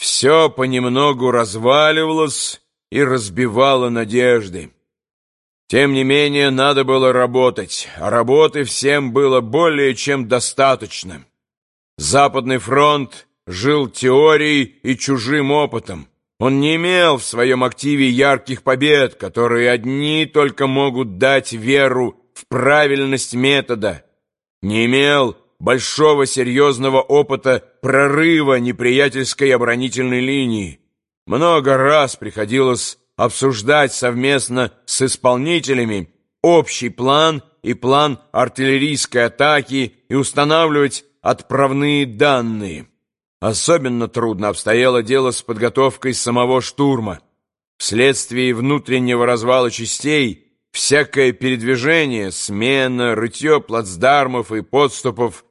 Все понемногу разваливалось и разбивало надежды. Тем не менее, надо было работать, а работы всем было более чем достаточно. Западный фронт жил теорией и чужим опытом. Он не имел в своем активе ярких побед, которые одни только могут дать веру в правильность метода. Не имел большого серьезного опыта прорыва неприятельской оборонительной линии. Много раз приходилось обсуждать совместно с исполнителями общий план и план артиллерийской атаки и устанавливать отправные данные. Особенно трудно обстояло дело с подготовкой самого штурма. Вследствие внутреннего развала частей всякое передвижение, смена, рытье плацдармов и подступов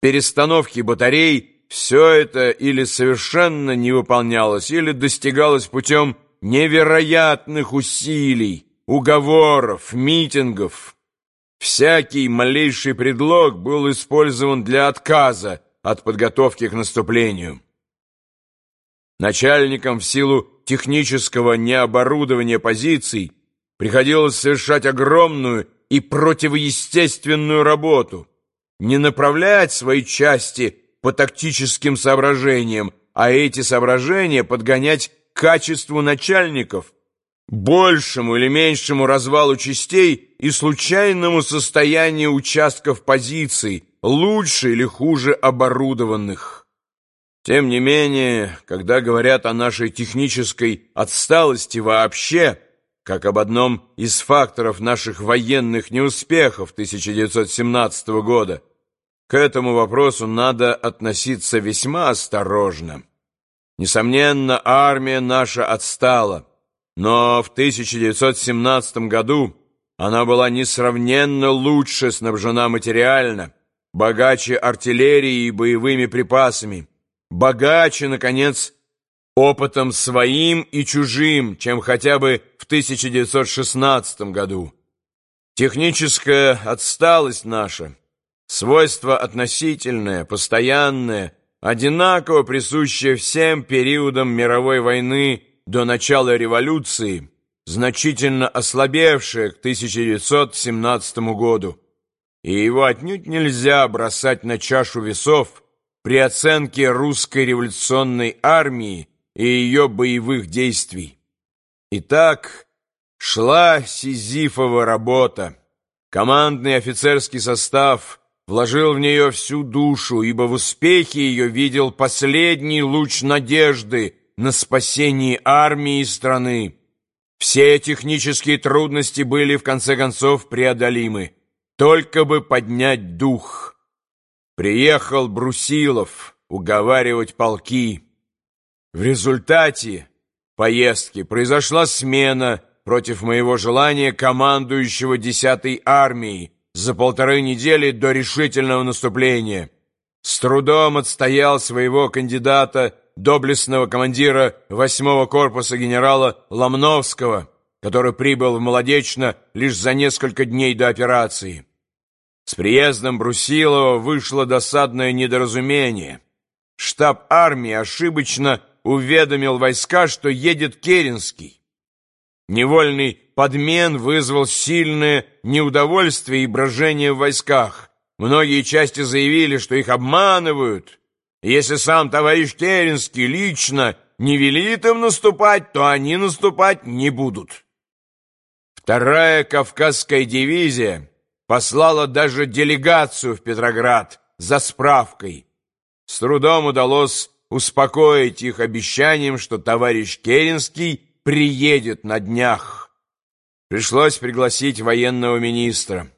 перестановки батарей, все это или совершенно не выполнялось, или достигалось путем невероятных усилий, уговоров, митингов. Всякий малейший предлог был использован для отказа от подготовки к наступлению. Начальникам в силу технического необорудования позиций приходилось совершать огромную и противоестественную работу – не направлять свои части по тактическим соображениям, а эти соображения подгонять к качеству начальников, большему или меньшему развалу частей и случайному состоянию участков позиций, лучше или хуже оборудованных. Тем не менее, когда говорят о нашей технической отсталости вообще, как об одном из факторов наших военных неуспехов 1917 года, к этому вопросу надо относиться весьма осторожно. Несомненно, армия наша отстала, но в 1917 году она была несравненно лучше снабжена материально, богаче артиллерией и боевыми припасами, богаче, наконец, опытом своим и чужим, чем хотя бы в 1916 году. Техническая отсталость наша, свойство относительное, постоянное, одинаково присущее всем периодам мировой войны до начала революции, значительно ослабевшее к 1917 году. И его отнюдь нельзя бросать на чашу весов при оценке русской революционной армии и ее боевых действий. Итак, шла Сизифова работа. Командный офицерский состав вложил в нее всю душу, ибо в успехе ее видел последний луч надежды на спасение армии и страны. Все технические трудности были, в конце концов, преодолимы. Только бы поднять дух. Приехал Брусилов уговаривать полки. В результате поездки произошла смена против моего желания командующего 10-й армией за полторы недели до решительного наступления. С трудом отстоял своего кандидата, доблестного командира 8-го корпуса генерала Ломновского, который прибыл в Молодечно лишь за несколько дней до операции. С приездом Брусилова вышло досадное недоразумение. Штаб армии ошибочно уведомил войска, что едет Керенский. Невольный подмен вызвал сильное неудовольствие и брожение в войсках. Многие части заявили, что их обманывают. Если сам товарищ Керенский лично не велит им наступать, то они наступать не будут. Вторая Кавказская дивизия послала даже делегацию в Петроград за справкой. С трудом удалось успокоить их обещанием, что товарищ Керенский приедет на днях. Пришлось пригласить военного министра.